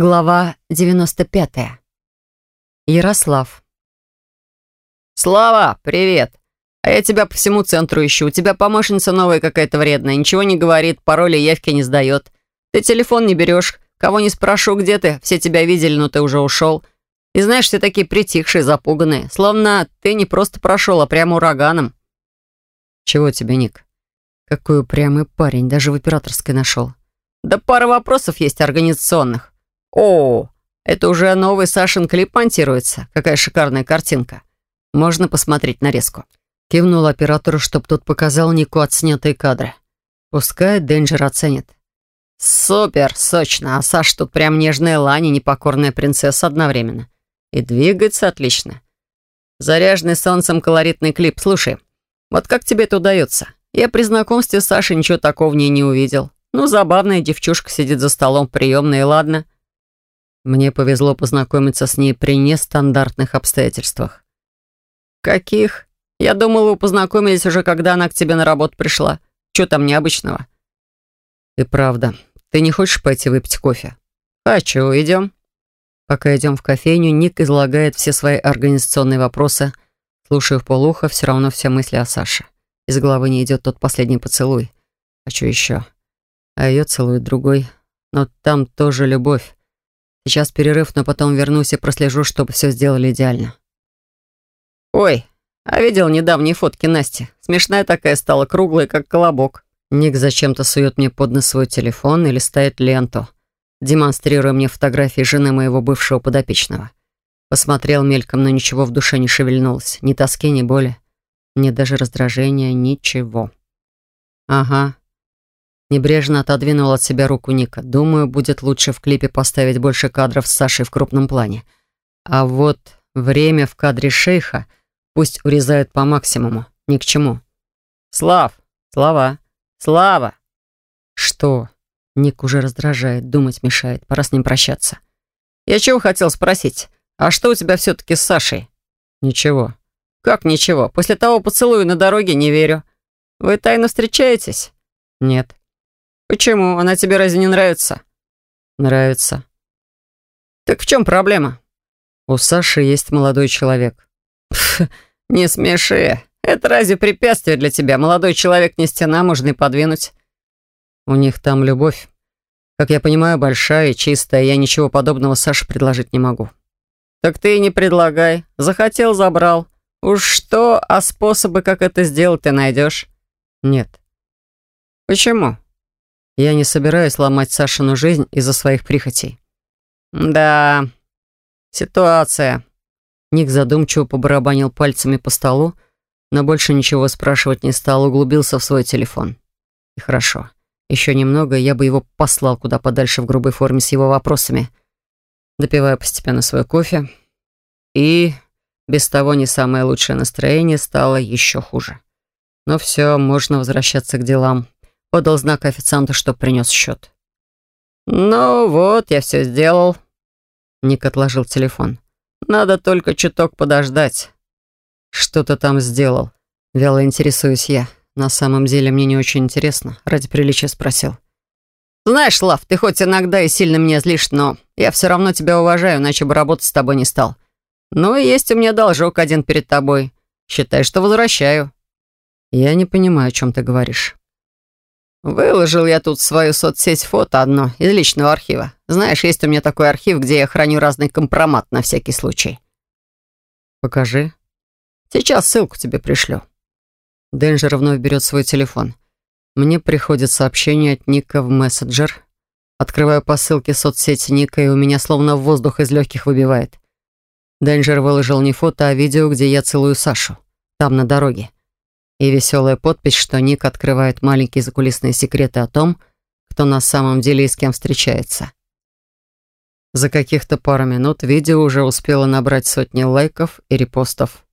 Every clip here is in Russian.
Глава 95. Ярослав. «Слава, привет! А я тебя по всему центру ищу. У тебя помощница новая какая-то вредная, ничего не говорит, пароли явки не сдает. Ты телефон не берешь, кого не спрошу, где ты, все тебя видели, но ты уже ушел. И знаешь, все такие притихшие, запуганные, словно ты не просто прошел, а прямо ураганом». «Чего тебе, Ник? Какой упрямый парень, даже в операторской нашел». «Да пара вопросов есть организационных. О, это уже новый Сашин клип монтируется. Какая шикарная картинка. Можно посмотреть нарезку. Кивнул оператору, чтоб тот показал Нику отснятые кадры. Пускай Денджер оценит. Супер, сочно. А Саш тут прям нежная лань и непокорная принцесса одновременно. И двигается отлично. Заряженный солнцем колоритный клип. Слушай, вот как тебе это удается? Я при знакомстве с Сашей ничего такого в ней не увидел. Ну, забавная девчушка сидит за столом приемной, ладно. Мне повезло познакомиться с ней при нестандартных обстоятельствах. «Каких? Я думала, вы познакомились уже, когда она к тебе на работу пришла. Что там необычного?» «И правда. Ты не хочешь пойти выпить кофе?» «Хочу. Идем». Пока идем в кофейню, Ник излагает все свои организационные вопросы. Слушаю в полухо, все равно все мысли о Саше. Из головы не идет тот последний поцелуй. Хочу еще. А ее целует другой. Но там тоже любовь. Сейчас перерыв, но потом вернусь и прослежу, чтобы все сделали идеально. «Ой, а видел недавние фотки Насти? Смешная такая стала, круглая, как колобок». Ник зачем-то сует мне под нос свой телефон или ставит ленту, демонстрируя мне фотографии жены моего бывшего подопечного. Посмотрел мельком, но ничего в душе не шевельнулось. Ни тоски, ни боли. Ни даже раздражения, ничего. Ага, Небрежно отодвинул от себя руку Ника. Думаю, будет лучше в клипе поставить больше кадров с Сашей в крупном плане. А вот время в кадре шейха пусть урезают по максимуму. Ни к чему. Слав! Слава! Слава! Что? Ник уже раздражает, думать мешает. Пора с ним прощаться. Я чего хотел спросить? А что у тебя все-таки с Сашей? Ничего. Как ничего? После того поцелуя на дороге не верю. Вы тайно встречаетесь? Нет. «Почему? Она тебе разве не нравится?» «Нравится». «Так в чем проблема?» «У Саши есть молодой человек». «Не смеши. Это разве препятствие для тебя? Молодой человек не стена, можно и подвинуть». «У них там любовь. Как я понимаю, большая и чистая. Я ничего подобного Саше предложить не могу». «Так ты и не предлагай. Захотел, забрал. Уж что, а способы, как это сделать, ты найдешь?» «Нет». «Почему?» Я не собираюсь ломать Сашину жизнь из-за своих прихотей. Да, ситуация. Ник задумчиво побарабанил пальцами по столу, но больше ничего спрашивать не стал, углубился в свой телефон. И хорошо. Еще немного, я бы его послал куда подальше в грубой форме с его вопросами. Допиваю постепенно свой кофе. И без того не самое лучшее настроение стало еще хуже. Но все, можно возвращаться к делам. Подал знак официанту, чтоб принес счет. «Ну вот, я все сделал». Ник отложил телефон. «Надо только чуток подождать». «Что ты там сделал?» Вяло интересуюсь я. На самом деле мне не очень интересно. Ради приличия спросил. «Знаешь, Лав, ты хоть иногда и сильно меня злишь, но я все равно тебя уважаю, иначе бы работать с тобой не стал. Ну и есть у меня должок один перед тобой. Считай, что возвращаю». «Я не понимаю, о чем ты говоришь». Выложил я тут в свою соцсеть фото одно из личного архива. Знаешь, есть у меня такой архив, где я храню разный компромат на всякий случай. Покажи. Сейчас ссылку тебе пришлю. Денджер вновь берет свой телефон. Мне приходит сообщение от Ника в мессенджер. Открываю по ссылке соцсети Ника, и у меня словно воздух из легких выбивает. Денджер выложил не фото, а видео, где я целую Сашу. Там, на дороге и веселая подпись, что Ник открывает маленькие закулисные секреты о том, кто на самом деле и с кем встречается. За каких-то пару минут видео уже успело набрать сотни лайков и репостов.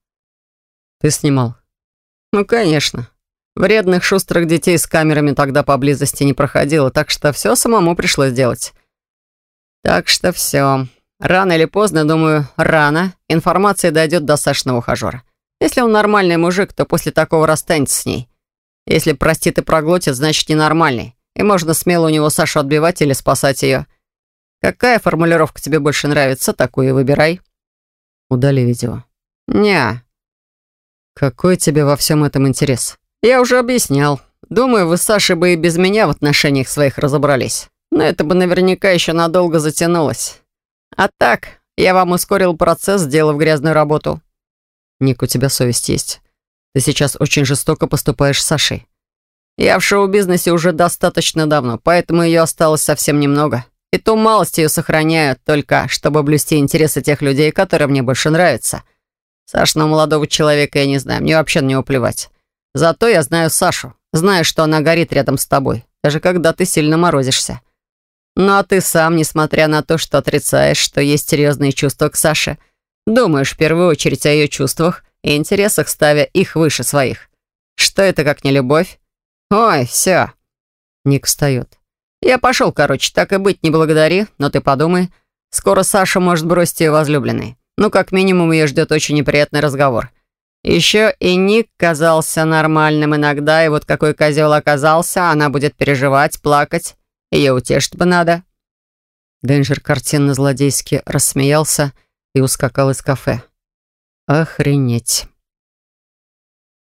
«Ты снимал?» «Ну, конечно. Вредных шустрых детей с камерами тогда поблизости не проходило, так что все самому пришлось делать. Так что все. Рано или поздно, думаю, рано, информация дойдет до Сашиного ухажера. Если он нормальный мужик, то после такого расстанется с ней. Если простит и проглотит, значит ненормальный. И можно смело у него Сашу отбивать или спасать ее. Какая формулировка тебе больше нравится, такую и выбирай. Удали видео. Не. Какой тебе во всем этом интерес? Я уже объяснял. Думаю, вы с Сашей бы и без меня в отношениях своих разобрались. Но это бы наверняка еще надолго затянулось. А так, я вам ускорил процесс, сделав грязную работу. Ник, у тебя совесть есть. Ты сейчас очень жестоко поступаешь с Сашей. Я в шоу-бизнесе уже достаточно давно, поэтому ее осталось совсем немного. И ту малость ее сохраняю, только чтобы блюсти интересы тех людей, которые мне больше нравятся. Сашного молодого человека я не знаю, мне вообще на него плевать. Зато я знаю Сашу, знаю, что она горит рядом с тобой, даже когда ты сильно морозишься. Ну а ты сам, несмотря на то, что отрицаешь, что есть серьезные чувства к Саше, думаешь в первую очередь о ее чувствах и интересах, ставя их выше своих. Что это как не любовь? Ой, все. Ник встает. Я пошел, короче, так и быть, не благодари, но ты подумай. Скоро Саша может бросить ее возлюбленной. Ну, как минимум, ее ждет очень неприятный разговор. Еще и Ник казался нормальным иногда, и вот какой козел оказался, она будет переживать, плакать. Ее утешить бы надо. Денджер картинно злодейски рассмеялся и ускакал из кафе. Охренеть.